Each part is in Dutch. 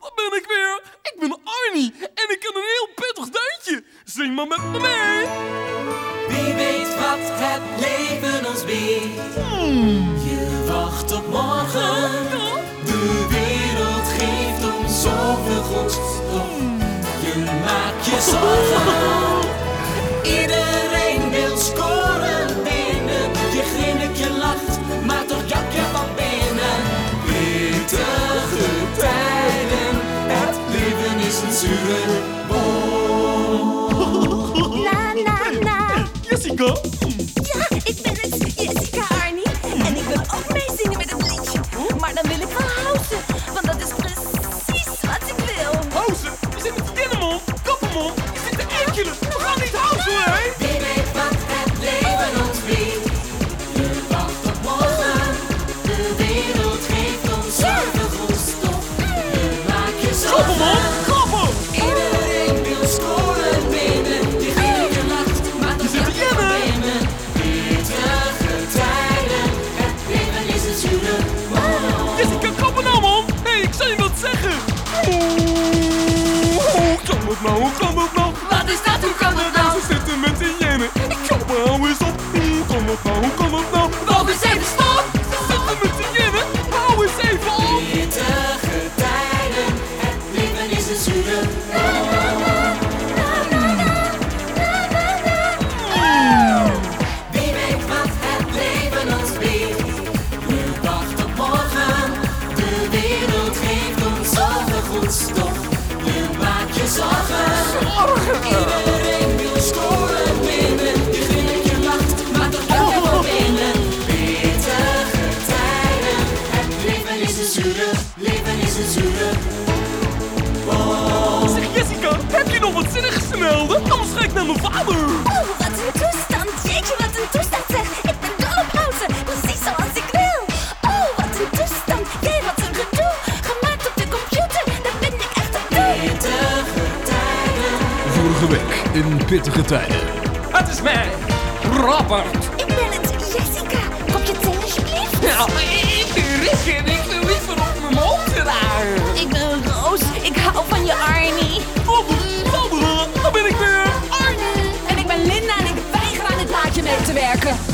Wat ben ik weer? Ik ben Arnie en ik kan een heel pittig deuntje. Zing maar met me mee. Wie weet wat het leven ons biedt. Je wacht op morgen. De wereld geeft ons zoveel goeds. Je maakt je zorgen. Leven is een zure Na, na, na. Jessica. Zeggen. Oeh, Hoe kan dat nou? Hoe kan dat nou? Wat is dat? Hoe kan dat nou? Ze zitten met z'n jennen. Ik kappen, hou eens op. Hoe kan dat nou? Hoe kan dat nou? Bob is even stop. Ze zitten met z'n jennen. Hou eens even op. Pittige tijden. Het leven is een zure zoveel goeds toch. Je je zorgen. Iedereen wil scoren binnen. Je grinnik, je lacht, maar toch kan je van binnen. Pittige tijden. Het leven is een zure, leven is een zure. Zeg Jessica, heb je nog wat zinnigs te melden? Anders ga ik naar mijn vader. Oh, wat een Vorige week in Pittige Tijden. Het is mij, Robert. Ik ben het, Jessica. Kopje thee alsjeblieft. Nou, ik ben Rick en ik wil liever op mijn mond draaien. Ik ben Roos. Ik hou van je Arnie. Daar ben ik weer. Arnie. En ik ben Linda en ik weiger aan dit plaatje mee te werken.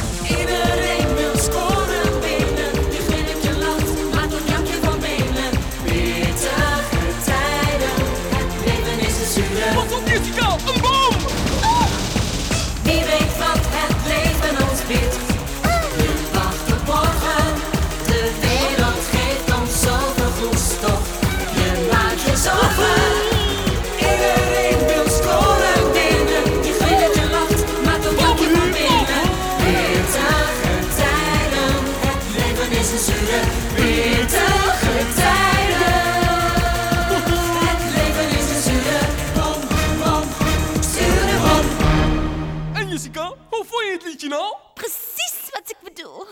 Je het liedje nou? Precies wat ik bedoel.